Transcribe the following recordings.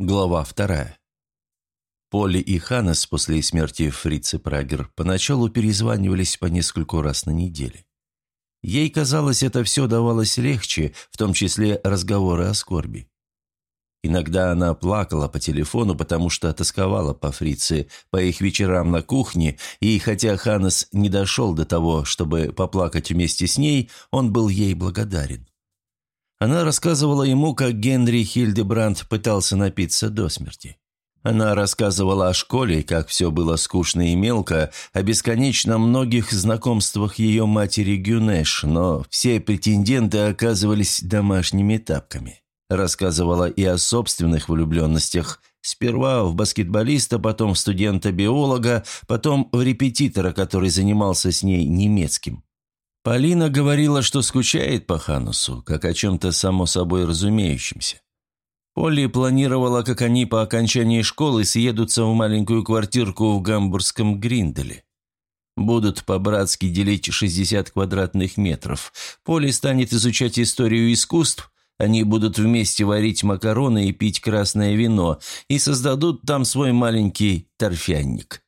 Глава вторая. Поли и Ханнес после смерти Фрицы Прагер поначалу перезванивались по нескольку раз на неделе. Ей казалось, это все давалось легче, в том числе разговоры о скорби. Иногда она плакала по телефону, потому что тосковала по Фрице, по их вечерам на кухне, и хотя Ханнес не дошел до того, чтобы поплакать вместе с ней, он был ей благодарен. Она рассказывала ему, как Генри Хильдебранд пытался напиться до смерти. Она рассказывала о школе, как все было скучно и мелко, о бесконечно многих знакомствах ее матери Гюнеш, но все претенденты оказывались домашними тапками. Рассказывала и о собственных влюбленностях. Сперва в баскетболиста, потом в студента-биолога, потом в репетитора, который занимался с ней немецким. Полина говорила, что скучает по Ханусу, как о чем-то само собой разумеющемся. Полли планировала, как они по окончании школы съедутся в маленькую квартирку в гамбургском Гринделе. Будут по-братски делить 60 квадратных метров. Полли станет изучать историю искусств, они будут вместе варить макароны и пить красное вино, и создадут там свой маленький торфянник.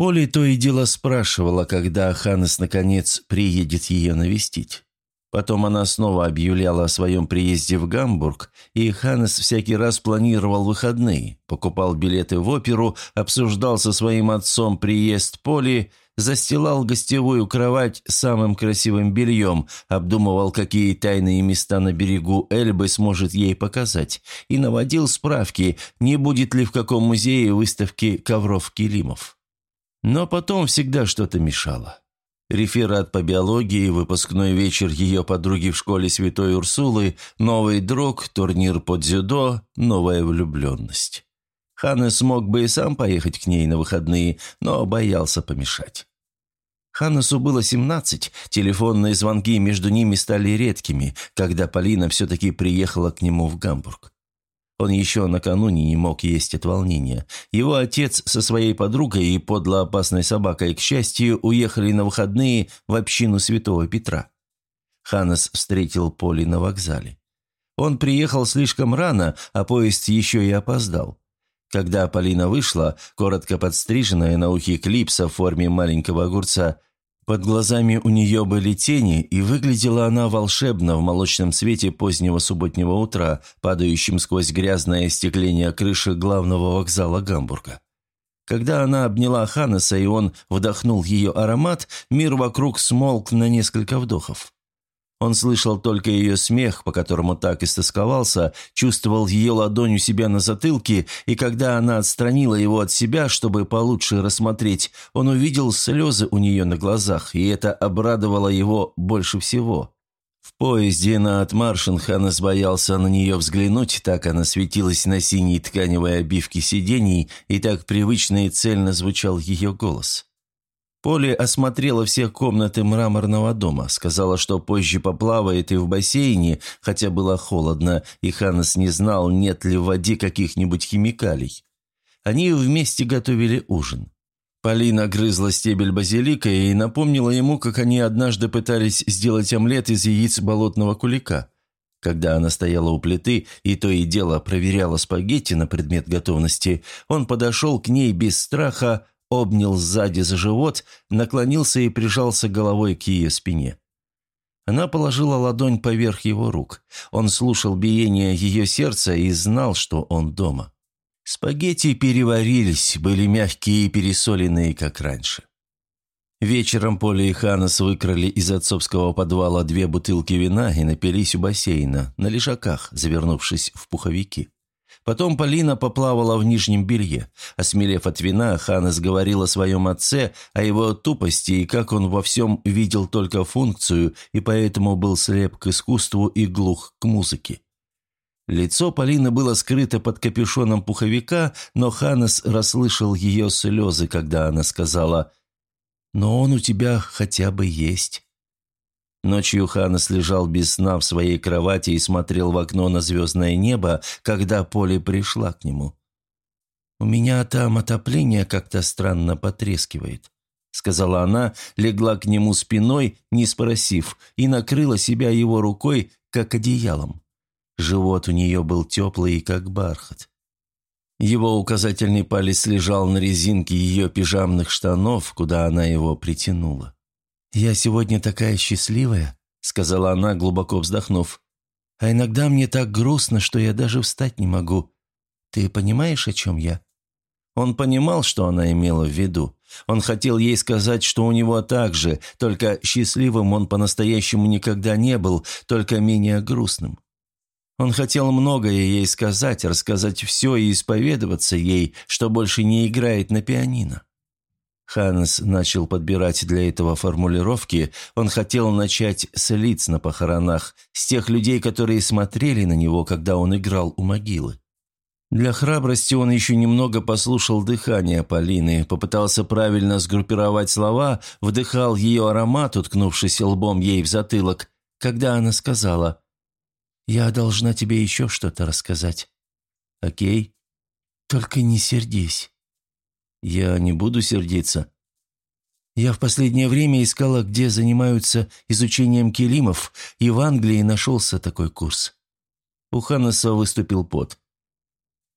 Поли то и дело спрашивала, когда Ханес наконец приедет ее навестить. Потом она снова объявляла о своем приезде в Гамбург, и Ханес всякий раз планировал выходные, покупал билеты в оперу, обсуждал со своим отцом приезд Поли, застилал гостевую кровать самым красивым бельем, обдумывал, какие тайные места на берегу Эльбы сможет ей показать, и наводил справки, не будет ли в каком музее выставки ковров-килимов. Но потом всегда что-то мешало. Реферат по биологии, выпускной вечер ее подруги в школе Святой Урсулы, новый друг, турнир по дзюдо, новая влюбленность. Ханнес смог бы и сам поехать к ней на выходные, но боялся помешать. Ханнесу было 17, телефонные звонки между ними стали редкими, когда Полина все-таки приехала к нему в Гамбург. Он еще накануне не мог есть от волнения. Его отец со своей подругой и подло опасной собакой, к счастью, уехали на выходные в общину Святого Петра. Ханнес встретил Поли на вокзале. Он приехал слишком рано, а поезд еще и опоздал. Когда Полина вышла, коротко подстриженная на ухе клипса в форме маленького огурца, под глазами у нее были тени, и выглядела она волшебно в молочном свете позднего субботнего утра, падающем сквозь грязное остекление крыши главного вокзала Гамбурга. Когда она обняла Ханнеса, и он вдохнул ее аромат, мир вокруг смолк на несколько вдохов. Он слышал только ее смех, по которому так истосковался, чувствовал ее ладонь у себя на затылке, и когда она отстранила его от себя, чтобы получше рассмотреть, он увидел слезы у нее на глазах, и это обрадовало его больше всего. В поезде на отмаршин Ханнес боялся на нее взглянуть, так она светилась на синей тканевой обивке сидений, и так привычно и цельно звучал ее голос. Поле осмотрела все комнаты мраморного дома, сказала, что позже поплавает и в бассейне, хотя было холодно, и Ханнес не знал, нет ли в воде каких-нибудь химикалий. Они вместе готовили ужин. Полина грызла стебель базилика и напомнила ему, как они однажды пытались сделать омлет из яиц болотного кулика. Когда она стояла у плиты и то и дело проверяла спагетти на предмет готовности, он подошел к ней без страха, обнял сзади за живот, наклонился и прижался головой к ее спине. Она положила ладонь поверх его рук. Он слушал биение ее сердца и знал, что он дома. Спагетти переварились, были мягкие и пересоленные, как раньше. Вечером Поля и Ханас выкрали из отцовского подвала две бутылки вина и напились у бассейна, на лежаках, завернувшись в пуховики. Потом Полина поплавала в нижнем белье. Осмелев от вина, Ханес говорил о своем отце, о его тупости и как он во всем видел только функцию и поэтому был слеп к искусству и глух к музыке. Лицо Полины было скрыто под капюшоном пуховика, но Ханес расслышал ее слезы, когда она сказала «Но он у тебя хотя бы есть». Ночью Ханес лежал без сна в своей кровати и смотрел в окно на звездное небо, когда Поле пришла к нему. «У меня там отопление как-то странно потрескивает», — сказала она, легла к нему спиной, не спросив, и накрыла себя его рукой, как одеялом. Живот у нее был теплый, как бархат. Его указательный палец лежал на резинке ее пижамных штанов, куда она его притянула. «Я сегодня такая счастливая», — сказала она, глубоко вздохнув. «А иногда мне так грустно, что я даже встать не могу. Ты понимаешь, о чем я?» Он понимал, что она имела в виду. Он хотел ей сказать, что у него так же, только счастливым он по-настоящему никогда не был, только менее грустным. Он хотел многое ей сказать, рассказать все и исповедоваться ей, что больше не играет на пианино. Ханнес начал подбирать для этого формулировки. Он хотел начать с лиц на похоронах, с тех людей, которые смотрели на него, когда он играл у могилы. Для храбрости он еще немного послушал дыхание Полины, попытался правильно сгруппировать слова, вдыхал ее аромат, уткнувшись лбом ей в затылок, когда она сказала «Я должна тебе еще что-то рассказать». «Окей?» «Только не сердись». «Я не буду сердиться». «Я в последнее время искала, где занимаются изучением килимов, и в Англии нашелся такой курс». У Ханнеса выступил пот.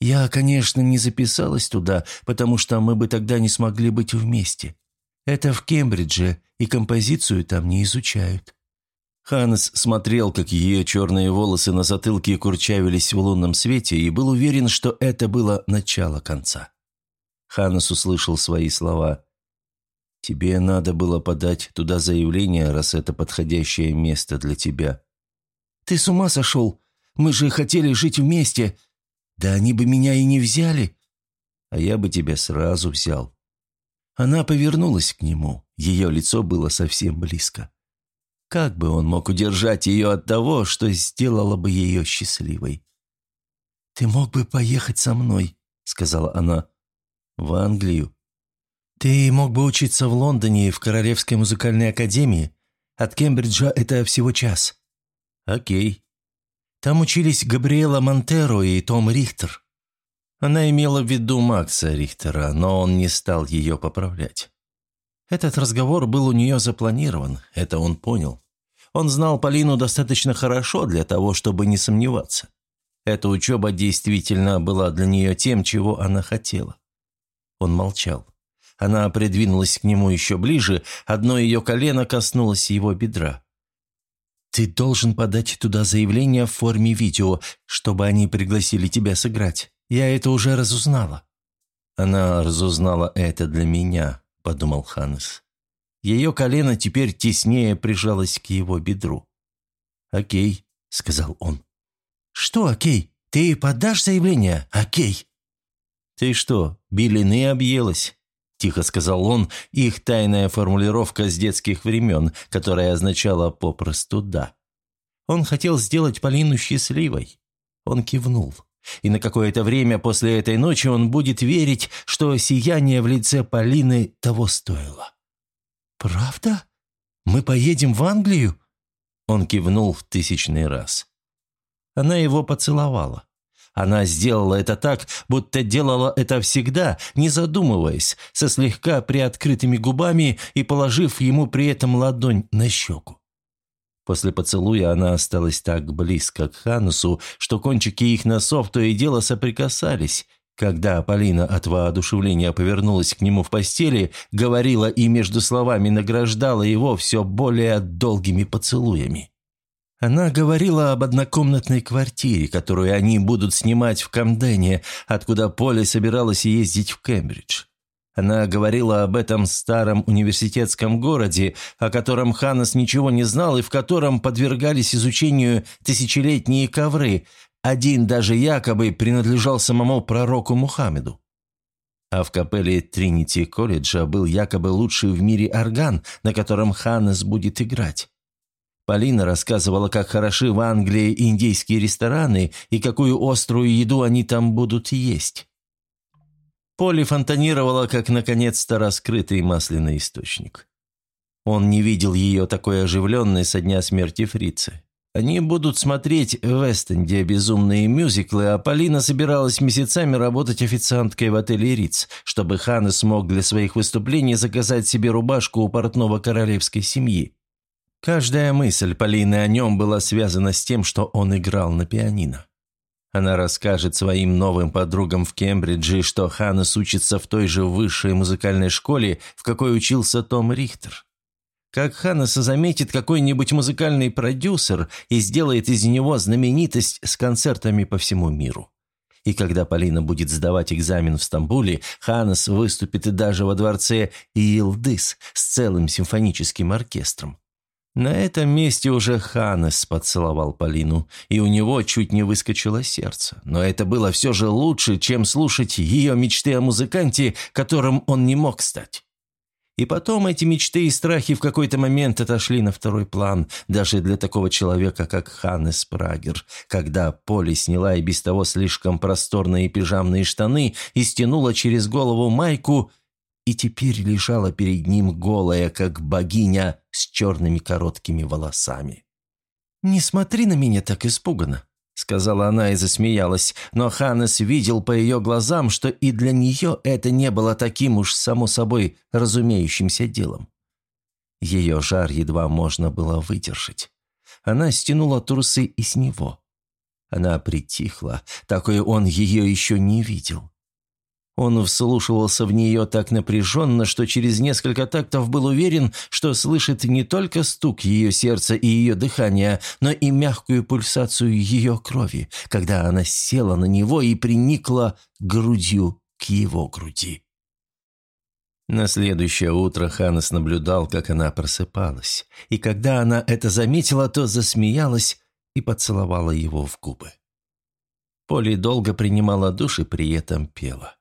Я, конечно, не записалась туда, потому что мы бы тогда не смогли быть вместе. Это в Кембридже, и композицию там не изучают». Ханнес смотрел, как ее черные волосы на затылке курчавились в лунном свете, и был уверен, что это было начало конца. Ханнес услышал свои слова. «Тебе надо было подать туда заявление, раз это подходящее место для тебя». «Ты с ума сошел? Мы же хотели жить вместе. Да они бы меня и не взяли. А я бы тебя сразу взял. Она повернулась к нему. Ее лицо было совсем близко. Как бы он мог удержать ее от того, что сделало бы ее счастливой? «Ты мог бы поехать со мной», — сказала она. «В Англию». «Ты мог бы учиться в Лондоне в Королевской музыкальной академии. От Кембриджа это всего час». «Окей», там учились Габриэла Монтеро и Том Рихтер. Она имела в виду Макса Рихтера, но он не стал ее поправлять. Этот разговор был у нее запланирован, это он понял. Он знал Полину достаточно хорошо для того, чтобы не сомневаться. Эта учеба действительно была для нее тем, чего она хотела. Он молчал. Она придвинулась к нему еще ближе, одно ее колено коснулось его бедра. Ты должен подать туда заявление в форме видео, чтобы они пригласили тебя сыграть. Я это уже разузнала». «Она разузнала это для меня», — подумал Ханнес. Ее колено теперь теснее прижалось к его бедру. «Окей», — сказал он. «Что окей? Ты подашь заявление? Окей». «Ты что, белины объелась?» тихо сказал он, их тайная формулировка с детских времен, которая означала попросту «да». Он хотел сделать Полину счастливой. Он кивнул. И на какое-то время после этой ночи он будет верить, что сияние в лице Полины того стоило. «Правда? Мы поедем в Англию?» Он кивнул в тысячный раз. Она его поцеловала. Она сделала это так, будто делала это всегда, не задумываясь, со слегка приоткрытыми губами и положив ему при этом ладонь на щеку. После поцелуя она осталась так близко к Ханусу, что кончики их носов то и дело соприкасались. Когда Полина от воодушевления повернулась к нему в постели, говорила и между словами награждала его все более долгими поцелуями. Она говорила об однокомнатной квартире, которую они будут снимать в Камдене, откуда Поле собиралась ездить в Кембридж. Она говорила об этом старом университетском городе, о котором Ханнес ничего не знал и в котором подвергались изучению тысячелетние ковры. Один даже якобы принадлежал самому пророку Мухаммеду. А в капелле Тринити колледжа был якобы лучший в мире орган, на котором Ханнес будет играть. Полина рассказывала, как хороши в Англии индийские рестораны и какую острую еду они там будут есть. Поле фонтанировала, как наконец-то раскрытый масляный источник. Он не видел ее такой оживленной со дня смерти фрицы. Они будут смотреть в Вестенде безумные мюзиклы, а Полина собиралась месяцами работать официанткой в отеле «Риц», чтобы Ханнес смог для своих выступлений заказать себе рубашку у портного королевской семьи. Каждая мысль Полины о нем была связана с тем, что он играл на пианино. Она расскажет своим новым подругам в Кембридже, что Ханнес учится в той же высшей музыкальной школе, в какой учился Том Рихтер. Как Ханнеса заметит какой-нибудь музыкальный продюсер и сделает из него знаменитость с концертами по всему миру. И когда Полина будет сдавать экзамен в Стамбуле, Ханнес выступит даже во дворце Иилдыс с целым симфоническим оркестром. На этом месте уже Ханес поцеловал Полину, и у него чуть не выскочило сердце. Но это было все же лучше, чем слушать ее мечты о музыканте, которым он не мог стать. И потом эти мечты и страхи в какой-то момент отошли на второй план, даже для такого человека, как Ханнес Прагер, когда Поли сняла и без того слишком просторные пижамные штаны и стянула через голову майку и теперь лежала перед ним голая, как богиня, с черными короткими волосами. «Не смотри на меня так испуганно», — сказала она и засмеялась, но Ханнес видел по ее глазам, что и для нее это не было таким уж само собой разумеющимся делом. Ее жар едва можно было выдержать. Она стянула трусы и с него. Она притихла, такой он ее еще не видел. Он вслушивался в нее так напряженно, что через несколько тактов был уверен, что слышит не только стук ее сердца и ее дыхания, но и мягкую пульсацию ее крови, когда она села на него и приникла грудью к его груди. На следующее утро Ханес наблюдал, как она просыпалась, и когда она это заметила, то засмеялась и поцеловала его в губы. Поли долго принимала душ и при этом пела.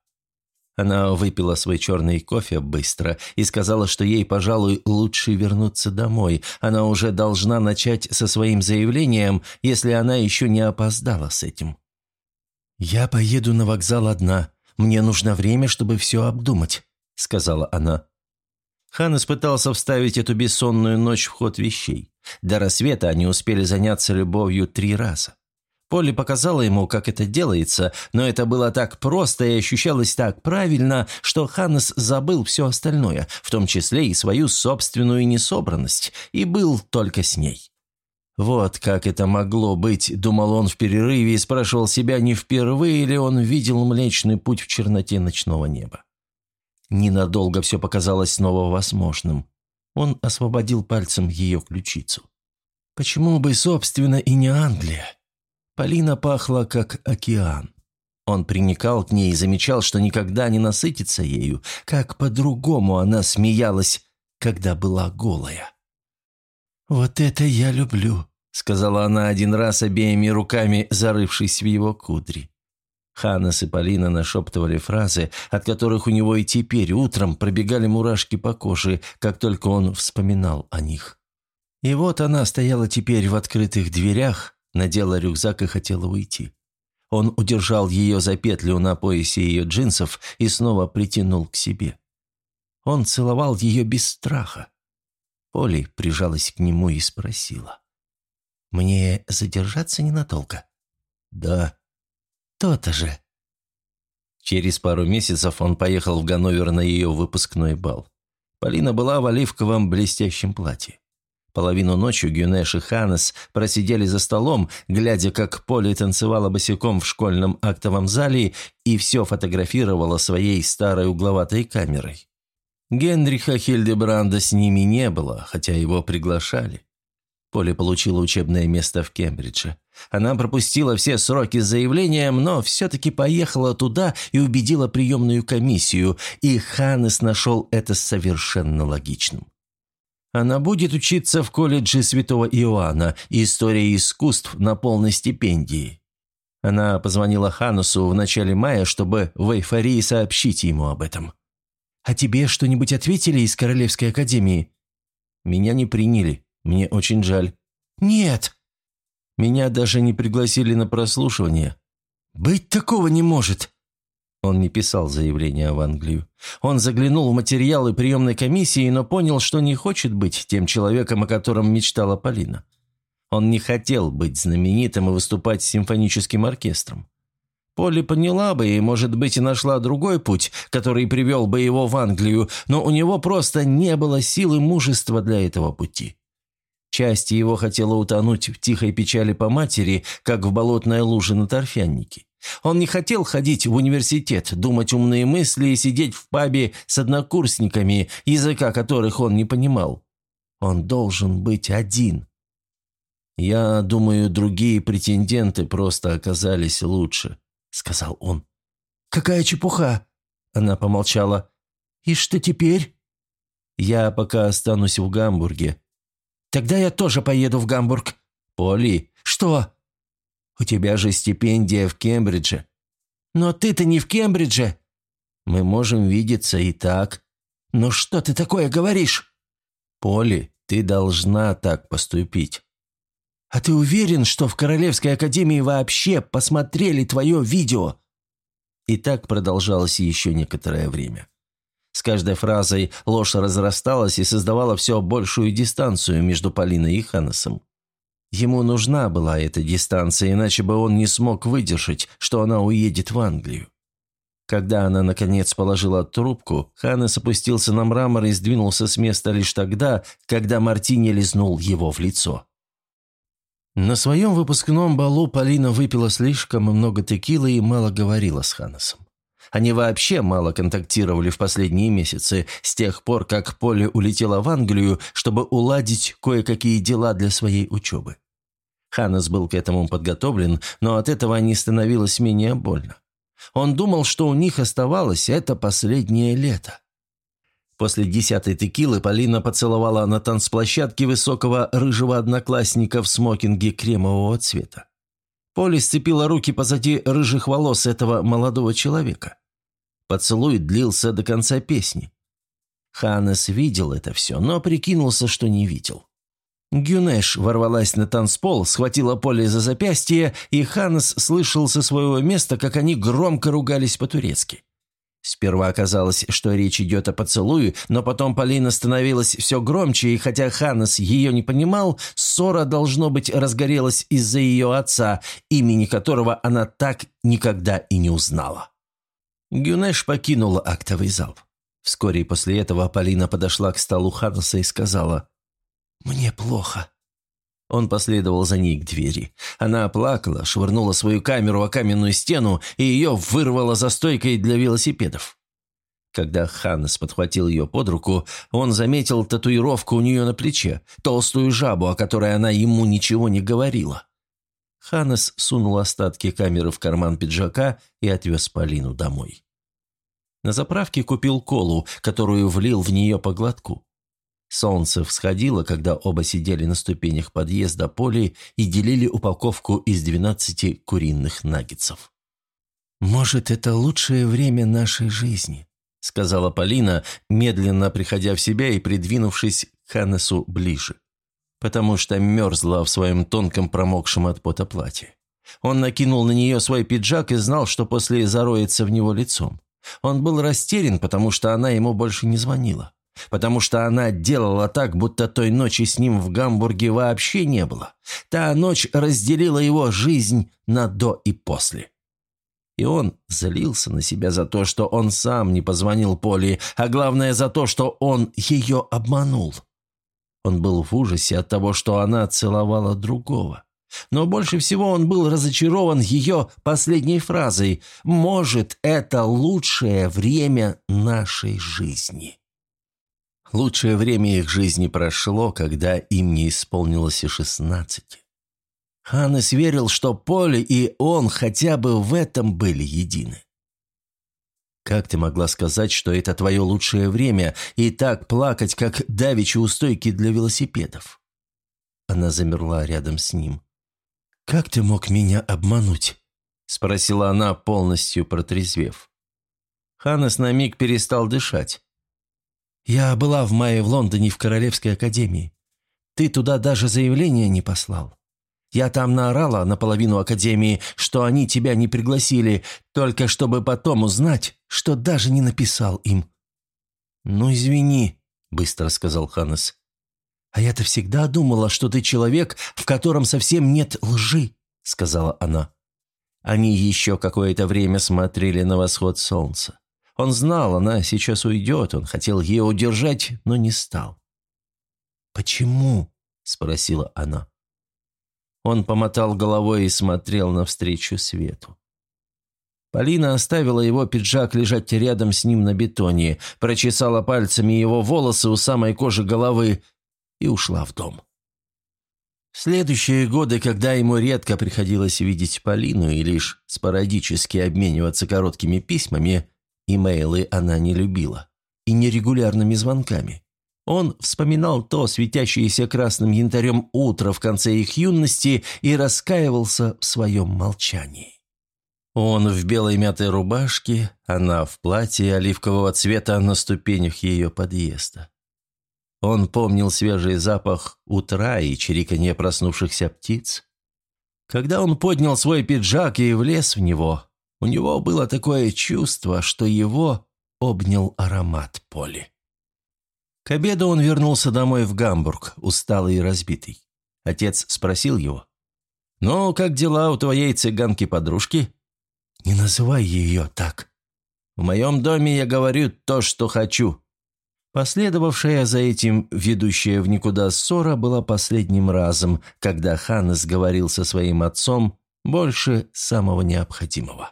Она выпила свой черный кофе быстро и сказала, что ей, пожалуй, лучше вернуться домой. Она уже должна начать со своим заявлением, если она еще не опоздала с этим. «Я поеду на вокзал одна. Мне нужно время, чтобы все обдумать», — сказала она. Ханнес пытался вставить эту бессонную ночь в ход вещей. До рассвета они успели заняться любовью три раза. Полли показала ему, как это делается, но это было так просто и ощущалось так правильно, что Ханнес забыл все остальное, в том числе и свою собственную несобранность, и был только с ней. Вот как это могло быть, думал он в перерыве и спрашивал себя, не впервые ли он видел Млечный Путь в черноте ночного неба. Ненадолго все показалось снова возможным. Он освободил пальцем ее ключицу. Почему бы, собственно, и не Англия? Полина пахла, как океан. Он приникал к ней и замечал, что никогда не насытится ею, как по-другому она смеялась, когда была голая. «Вот это я люблю», — сказала она один раз обеими руками, зарывшись в его кудри. Ханнес и Полина нашептывали фразы, от которых у него и теперь утром пробегали мурашки по коже, как только он вспоминал о них. И вот она стояла теперь в открытых дверях, надела рюкзак и хотела уйти. Он удержал ее за петлю на поясе ее джинсов и снова притянул к себе. Он целовал ее без страха. Поли прижалась к нему и спросила. «Мне задержаться ненадолго?» «Да». «То-то же». Через пару месяцев он поехал в Ганновер на ее выпускной бал. Полина была в оливковом блестящем платье. Половину ночи Гюнеш и Ханес просидели за столом, глядя, как Поли танцевала босиком в школьном актовом зале и все фотографировала своей старой угловатой камерой. Генриха Хильдебранда с ними не было, хотя его приглашали. Поли получила учебное место в Кембридже. Она пропустила все сроки с заявлением, но все-таки поехала туда и убедила приемную комиссию, и Ханес нашел это совершенно логичным. Она будет учиться в колледже Святого Иоанна, истории искусств на полной стипендии. Она позвонила Ханусу в начале мая, чтобы в эйфории сообщить ему об этом. «А тебе что-нибудь ответили из Королевской академии?» «Меня не приняли. Мне очень жаль». «Нет!» «Меня даже не пригласили на прослушивание». «Быть такого не может!» Он не писал заявление в Англию. Он заглянул в материалы приемной комиссии, но понял, что не хочет быть тем человеком, о котором мечтала Полина. Он не хотел быть знаменитым и выступать с симфоническим оркестром. Полли поняла бы и, может быть, и нашла другой путь, который привел бы его в Англию, но у него просто не было силы мужества для этого пути. Часть его хотела утонуть в тихой печали по матери, как в болотной луже на торфяннике. Он не хотел ходить в университет, думать умные мысли и сидеть в пабе с однокурсниками, языка которых он не понимал. Он должен быть один. «Я думаю, другие претенденты просто оказались лучше», — сказал он. «Какая чепуха!» — она помолчала. «И что теперь?» «Я пока останусь в Гамбурге». «Тогда я тоже поеду в Гамбург». «Поли». «Что?» «У тебя же стипендия в Кембридже». «Но ты-то не в Кембридже». «Мы можем видеться и так». «Ну что ты такое говоришь?» «Поли, ты должна так поступить». «А ты уверен, что в Королевской академии вообще посмотрели твое видео?» И так продолжалось еще некоторое время. С каждой фразой ложь разрасталась и создавала все большую дистанцию между Полиной и Ханнесом. Ему нужна была эта дистанция, иначе бы он не смог выдержать, что она уедет в Англию. Когда она, наконец, положила трубку, Ханнес опустился на мрамор и сдвинулся с места лишь тогда, когда Мартини лизнул его в лицо. На своем выпускном балу Полина выпила слишком много текилы и мало говорила с Ханнесом. Они вообще мало контактировали в последние месяцы, с тех пор, как Поле улетела в Англию, чтобы уладить кое-какие дела для своей учебы. Ханнес был к этому подготовлен, но от этого не становилось менее больно. Он думал, что у них оставалось это последнее лето. После десятой текилы Полина поцеловала на танцплощадке высокого рыжего одноклассника в смокинге кремового цвета. Поли сцепила руки позади рыжих волос этого молодого человека. Поцелуй длился до конца песни. Ханес видел это все, но прикинулся, что не видел. Гюнеш ворвалась на танцпол, схватила Поле за запястье, и Ханес слышал со своего места, как они громко ругались по-турецки. Сперва оказалось, что речь идет о поцелуе, но потом Полина становилась все громче, и хотя Ханнес ее не понимал, ссора, должно быть, разгорелась из-за ее отца, имени которого она так никогда и не узнала. Гюнеш покинула актовый зал. Вскоре после этого Полина подошла к столу Ханнеса и сказала «Мне плохо». Он последовал за ней к двери. Она плакала, швырнула свою камеру о каменную стену, и ее вырвало за стойкой для велосипедов. Когда Ханнес подхватил ее под руку, он заметил татуировку у нее на плече, толстую жабу, о которой она ему ничего не говорила. Ханнес сунул остатки камеры в карман пиджака и отвез Полину домой. На заправке купил колу, которую влил в нее по глотку. Солнце всходило, когда оба сидели на ступенях подъезда Поли и делили упаковку из двенадцати куриных наггетсов. «Может, это лучшее время нашей жизни», — сказала Полина, медленно приходя в себя и придвинувшись к Ханнесу ближе, потому что мерзла в своем тонком промокшем от пота платье. Он накинул на нее свой пиджак и знал, что после зароется в него лицом. Он был растерян, потому что она ему больше не звонила потому что она делала так, будто той ночи с ним в Гамбурге вообще не было. Та ночь разделила его жизнь на «до» и «после». И он злился на себя за то, что он сам не позвонил Поле, а главное за то, что он ее обманул. Он был в ужасе от того, что она целовала другого. Но больше всего он был разочарован ее последней фразой «Может, это лучшее время нашей жизни». Лучшее время их жизни прошло, когда им не исполнилось и шестнадцати. Ханнес верил, что Поле и он хотя бы в этом были едины. «Как ты могла сказать, что это твое лучшее время, и так плакать, как давичи у стойки для велосипедов?» Она замерла рядом с ним. «Как ты мог меня обмануть?» – спросила она, полностью протрезвев. Ханнес на миг перестал дышать. Я была в мае в Лондоне в Королевской академии. Ты туда даже заявление не послал. Я там наорала наполовину академии, что они тебя не пригласили, только чтобы потом узнать, что даже не написал им». «Ну, извини», — быстро сказал Ханнес. «А я-то всегда думала, что ты человек, в котором совсем нет лжи», — сказала она. Они еще какое-то время смотрели на восход солнца. Он знал, она сейчас уйдет, он хотел ее удержать, но не стал. «Почему?» – спросила она. Он помотал головой и смотрел навстречу свету. Полина оставила его пиджак лежать рядом с ним на бетоне, прочесала пальцами его волосы у самой кожи головы и ушла в дом. Следующие годы, когда ему редко приходилось видеть Полину и лишь спорадически обмениваться короткими письмами, имейлы она не любила, и нерегулярными звонками. Он вспоминал то светящееся красным янтарем утро в конце их юности и раскаивался в своем молчании. Он в белой мятой рубашке, она в платье оливкового цвета на ступенях ее подъезда. Он помнил свежий запах утра и чириканье проснувшихся птиц. Когда он поднял свой пиджак и влез в него, у него было такое чувство, что его обнял аромат поли. К обеду он вернулся домой в Гамбург, усталый и разбитый. Отец спросил его. «Ну, как дела у твоей цыганки-подружки?» «Не называй ее так. В моем доме я говорю то, что хочу». Последовавшая за этим ведущая в никуда ссора была последним разом, когда Ханнес говорил со своим отцом больше самого необходимого.